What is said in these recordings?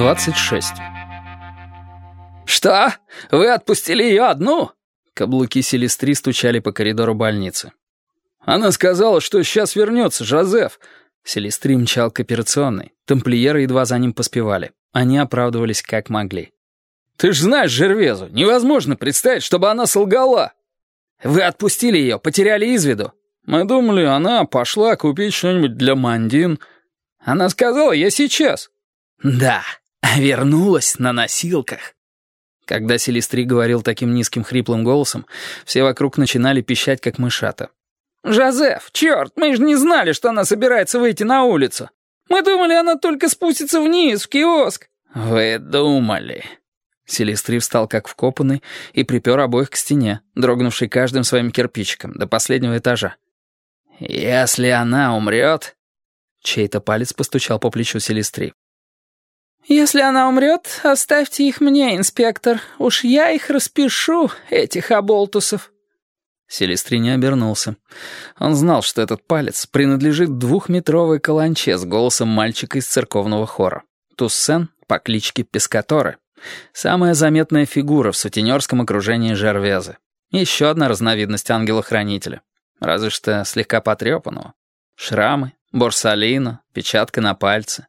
26. «Что? Вы отпустили ее одну?» Каблуки Селестри стучали по коридору больницы. «Она сказала, что сейчас вернется, Жозеф». Селестри мчал к операционной. Тамплиеры едва за ним поспевали. Они оправдывались как могли. «Ты ж знаешь Жервезу. Невозможно представить, чтобы она солгала». «Вы отпустили ее, потеряли из виду». «Мы думали, она пошла купить что-нибудь для Мандин». «Она сказала, я сейчас». «Да, вернулась на носилках». Когда Селестри говорил таким низким хриплым голосом, все вокруг начинали пищать, как мышата. «Жозеф, черт, мы же не знали, что она собирается выйти на улицу. Мы думали, она только спустится вниз, в киоск». «Вы думали». Селестри встал как вкопанный и припер обоих к стене, дрогнувший каждым своим кирпичиком, до последнего этажа. «Если она умрет...» Чей-то палец постучал по плечу Селестри. «Если она умрет, оставьте их мне, инспектор. Уж я их распишу, этих оболтусов». Селестри не обернулся. Он знал, что этот палец принадлежит двухметровой каланче с голосом мальчика из церковного хора. Туссен по кличке Пескаторе. Самая заметная фигура в сутенерском окружении Жервезы. Еще одна разновидность ангела-хранителя. Разве что слегка потрепанного. Шрамы, борсалина, печатка на пальце.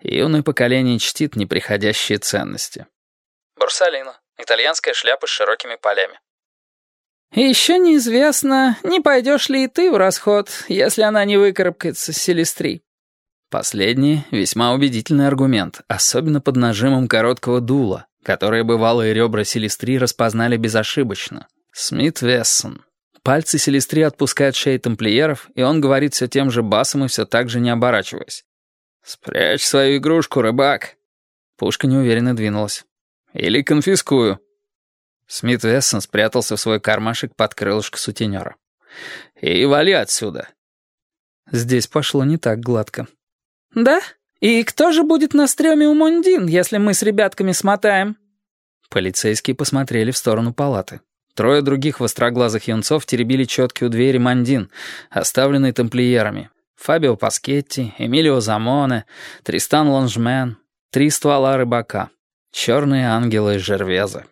Юное поколение чтит неприходящие ценности. Борсалино. Итальянская шляпа с широкими полями. еще неизвестно, не пойдешь ли и ты в расход, если она не выкарабкается с Селестри. Последний — весьма убедительный аргумент, особенно под нажимом короткого дула, которое бывалые ребра Селестри распознали безошибочно. Смит Вессон. Пальцы Селестри отпускают шеи тамплиеров, и он говорит все тем же басом и все так же не оборачиваясь. «Спрячь свою игрушку, рыбак». Пушка неуверенно двинулась. «Или конфискую». Смит Вессон спрятался в свой кармашек под крылышко сутенера. «И вали отсюда». Здесь пошло не так гладко. «Да? И кто же будет на стреме у Мондин, если мы с ребятками смотаем?» Полицейские посмотрели в сторону палаты. Трое других востроглазых юнцов теребили четки у двери Мандин, оставленной тамплиерами, Фабио Паскетти, Эмилио Замоне, Тристан Лонжмен, три ствола рыбака, черные ангелы Жервеза.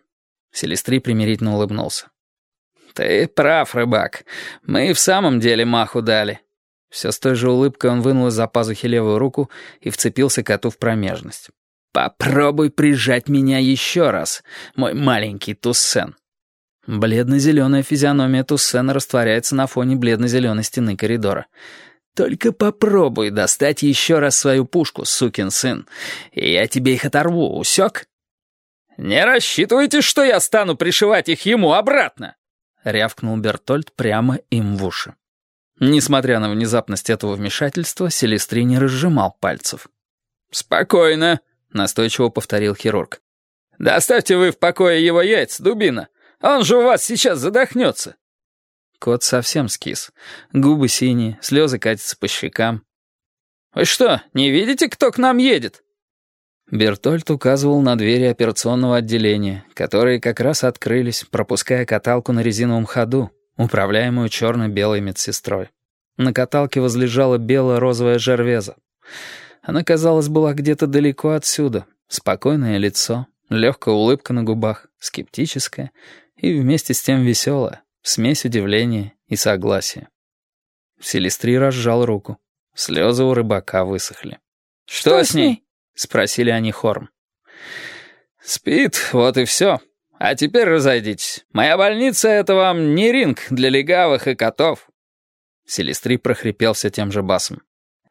Селестри примирительно улыбнулся. «Ты прав, рыбак. Мы и в самом деле маху дали». Все с той же улыбкой он вынул из-за пазухи левую руку и вцепился коту в промежность. «Попробуй прижать меня еще раз, мой маленький Туссен». Бледно-зеленая физиономия Туссена растворяется на фоне бледно-зеленой стены коридора. Только попробуй достать еще раз свою пушку, сукин сын, и я тебе их оторву, усек?» «Не рассчитывайте, что я стану пришивать их ему обратно!» — рявкнул Бертольд прямо им в уши. Несмотря на внезапность этого вмешательства, Селестри не разжимал пальцев. «Спокойно», — настойчиво повторил хирург. «Доставьте вы в покое его яйца, дубина. Он же у вас сейчас задохнется». Кот совсем скис. Губы синие, слезы катятся по щекам. «Вы что, не видите, кто к нам едет?» Бертольд указывал на двери операционного отделения, которые как раз открылись, пропуская каталку на резиновом ходу, управляемую черно-белой медсестрой. На каталке возлежала бело-розовая жервеза. Она, казалось, была где-то далеко отсюда. Спокойное лицо, легкая улыбка на губах, скептическая и вместе с тем веселая. Смесь удивления и согласия. Селестри разжал руку. Слезы у рыбака высохли. «Что, Что с ней?» — спросили они хором. «Спит, вот и все. А теперь разойдитесь. Моя больница — это вам не ринг для легавых и котов». Селестри прохрипел все тем же басом.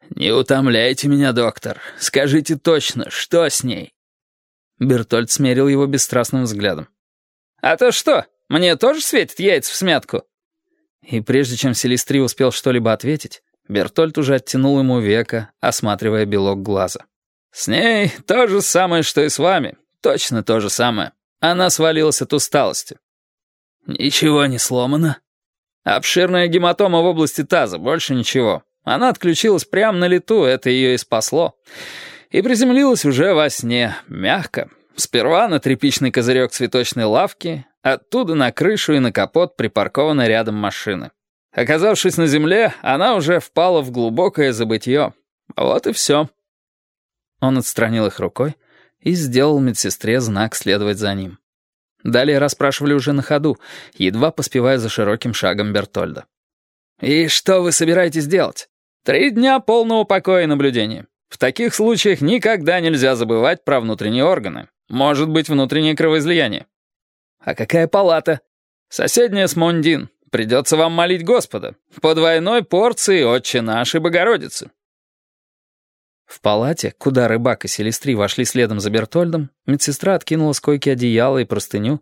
«Не утомляйте меня, доктор. Скажите точно, что с ней?» Бертольд смерил его бесстрастным взглядом. «А то что, мне тоже светит яйца в смятку?» И прежде чем Селестри успел что-либо ответить, Бертольд уже оттянул ему века, осматривая белок глаза. «С ней то же самое, что и с вами. Точно то же самое. Она свалилась от усталости». «Ничего не сломано?» «Обширная гематома в области таза, больше ничего. Она отключилась прямо на лету, это ее и спасло. И приземлилась уже во сне, мягко. Сперва на тряпичный козырек цветочной лавки, Оттуда на крышу и на капот припаркована рядом машины. Оказавшись на земле, она уже впала в глубокое забытье. Вот и все. Он отстранил их рукой и сделал медсестре знак следовать за ним. Далее расспрашивали уже на ходу, едва поспевая за широким шагом Бертольда. «И что вы собираетесь делать? Три дня полного покоя и наблюдения. В таких случаях никогда нельзя забывать про внутренние органы. Может быть, внутреннее кровоизлияние. А какая палата? Соседняя с Мондин. Придется вам молить Господа. По двойной порции Отче нашей Богородицы. В палате, куда рыбак и Селестри вошли следом за Бертольдом, медсестра откинула с койки одеяло и простыню,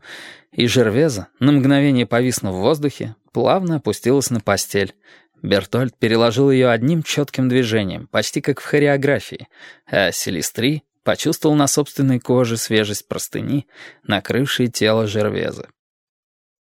и Жервеза, на мгновение повиснув в воздухе, плавно опустилась на постель. Бертольд переложил ее одним четким движением, почти как в хореографии, а Селестри почувствовал на собственной коже свежесть простыни, накрывшей тело Жервеза.